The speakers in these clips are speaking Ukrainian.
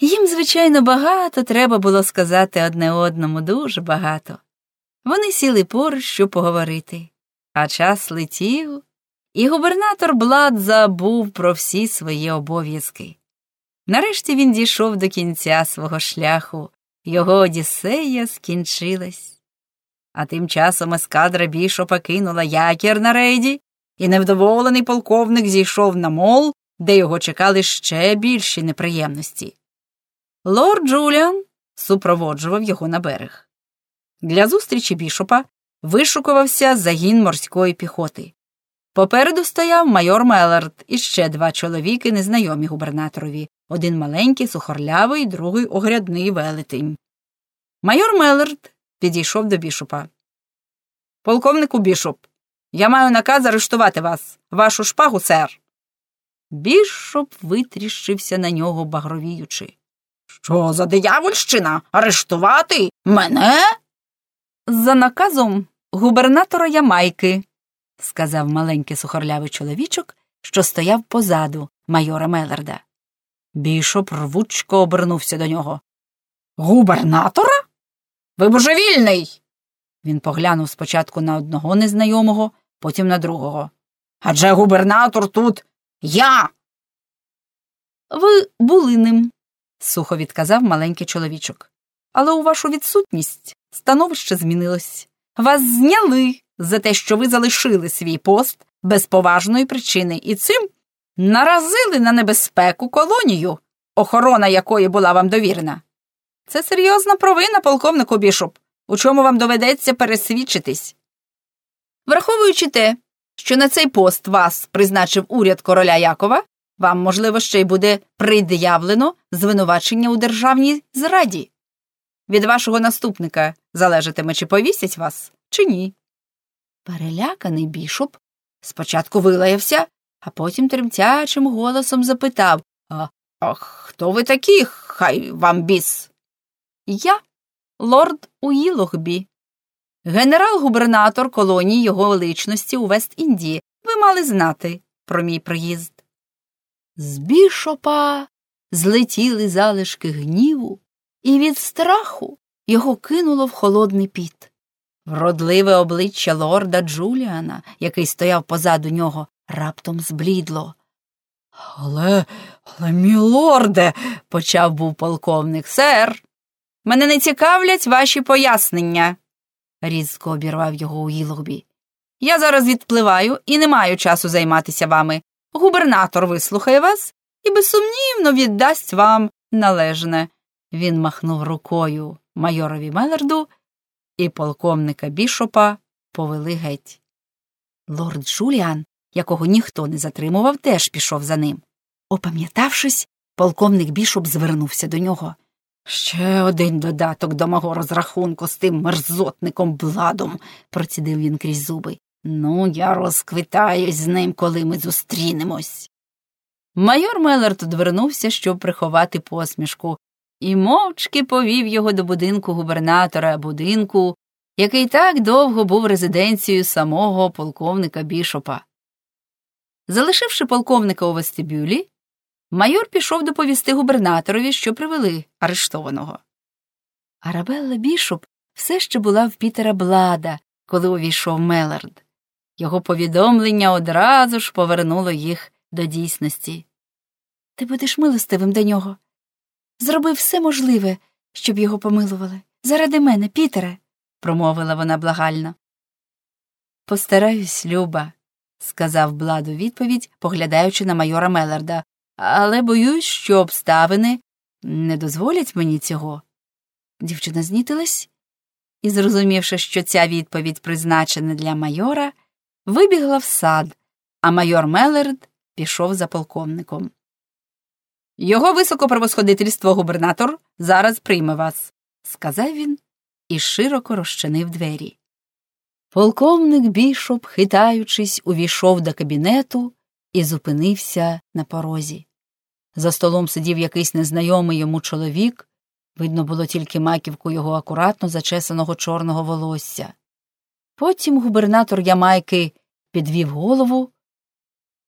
Їм, звичайно, багато треба було сказати одне одному, дуже багато. Вони сіли поруч, щоб поговорити, а час летів, і губернатор Блад забув про всі свої обов'язки. Нарешті він дійшов до кінця свого шляху, його Одіссея скінчилась. А тим часом ескадра бішопа кинула якір на рейді, і невдоволений полковник зійшов на мол, де його чекали ще більші неприємності. Лорд Джуліан супроводжував його на берег. Для зустрічі бішопа вишукувався загін морської піхоти. Попереду стояв майор Мелард і ще два чоловіки, незнайомі губернаторові один маленький, сухорлявий, другий огрядний велетень. Майор Мелард підійшов до бішопа. Полковнику Бішоп, я маю наказ арештувати вас, вашу шпагу, сер. Бішоп витріщився на нього, багровіючи. Що за диявольщина? Арештувати мене? За наказом губернатора Ямайки, сказав маленький сухорлявий чоловічок, що стояв позаду майора Меларда. Бішоп рвучко обернувся до нього. Губернатора? Ви божевільний. Він поглянув спочатку на одного незнайомого, потім на другого. Адже губернатор тут я. Ви були ним, сухо відказав маленький чоловічок. Але у вашу відсутність становище змінилось. Вас зняли за те, що ви залишили свій пост без поважної причини, і цим наразили на небезпеку колонію, охорона якої була вам довірена. Це серйозна провина, полковнику бішоп, у чому вам доведеться пересвідчитись. Враховуючи те, що на цей пост вас призначив уряд короля Якова, вам, можливо, ще й буде пред'явлено звинувачення у державній зраді. Від вашого наступника залежатиме, чи повісять вас, чи ні. Переляканий бішоп спочатку вилаявся, а потім тремтячим голосом запитав А, а хто ви такі, хай вам біс? Я лорд Уїлогбі, генерал-губернатор колонії його величності у Вест-Індії. Ви мали знати про мій приїзд. З бішопа злетіли залишки гніву, і від страху його кинуло в холодний піт. Вродливе обличчя лорда Джуліана, який стояв позаду нього, раптом зблідло. Але, але, мілорде, почав був полковник, сер. Мене не цікавлять ваші пояснення, різко обірвав його у Ілгубі. Я зараз відпливаю і не маю часу займатися вами. Губернатор вислухає вас і безсумнівно віддасть вам належне. Він махнув рукою майорові Мелерду, і полковника бішопа повели геть. Лорд Джуліан, якого ніхто не затримував, теж пішов за ним. Опам'ятавшись, полковник бішоп звернувся до нього. Ще один додаток до мого розрахунку з тим мерзотником бладом, процідив він крізь зуби. Ну, я розквитаюсь з ним, коли ми зустрінемось. Майор Мелерт одвернувся, щоб приховати посмішку, і мовчки повів його до будинку губернатора, будинку, який так довго був резиденцією самого полковника бішопа. Залишивши полковника у вестибюлі, майор пішов доповісти губернаторові, що привели арештованого. Арабелла Бішоп все ще була в Пітера Блада, коли увійшов Мелард. Його повідомлення одразу ж повернуло їх до дійсності. Ти будеш милостивим до нього. Зроби все можливе, щоб його помилували. Заради мене, Пітере, промовила вона благально. Постараюсь, Люба, сказав Блад у відповідь, поглядаючи на майора Меларда, але боюсь, що обставини не дозволять мені цього. Дівчина знітилась і, зрозумівши, що ця відповідь призначена для майора, вибігла в сад, а майор Мелерд пішов за полковником. Його високопровосходительство губернатор зараз прийме вас, сказав він і широко розчинив двері. Полковник бішоп, хитаючись, увійшов до кабінету і зупинився на порозі. За столом сидів якийсь незнайомий йому чоловік, видно було тільки маківку його акуратно зачесаного чорного волосся. Потім губернатор Ямайки підвів голову,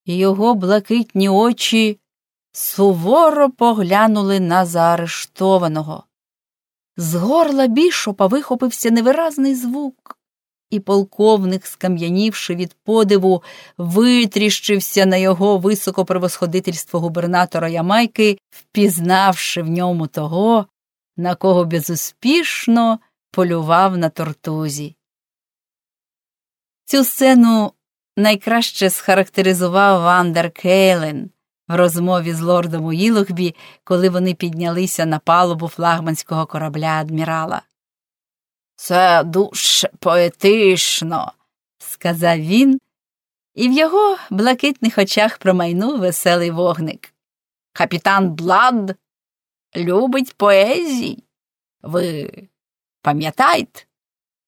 і його блакитні очі суворо поглянули на заарештованого. З горла бішопа вихопився невиразний звук, і полковник, скам'янівши від подиву, витріщився на його високопревосходительство губернатора Ямайки, впізнавши в ньому того, на кого безуспішно полював на тортузі. Цю сцену найкраще схарактеризував Вандер Кейлен в розмові з лордом Уілохбі, коли вони піднялися на палубу флагманського корабля адмірала. Це дуже поетично, сказав він, і в його блакитних очах промайнув веселий вогник. Капітан Блад любить поезії. Ви пам'ятаєте?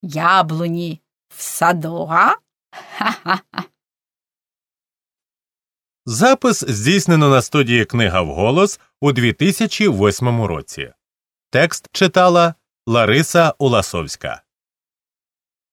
Яблуні в саду, а? Ха-ха-ха. Запис здійснено на студії Книга вголос у 2008 році. Текст читала Лариса Уласовська.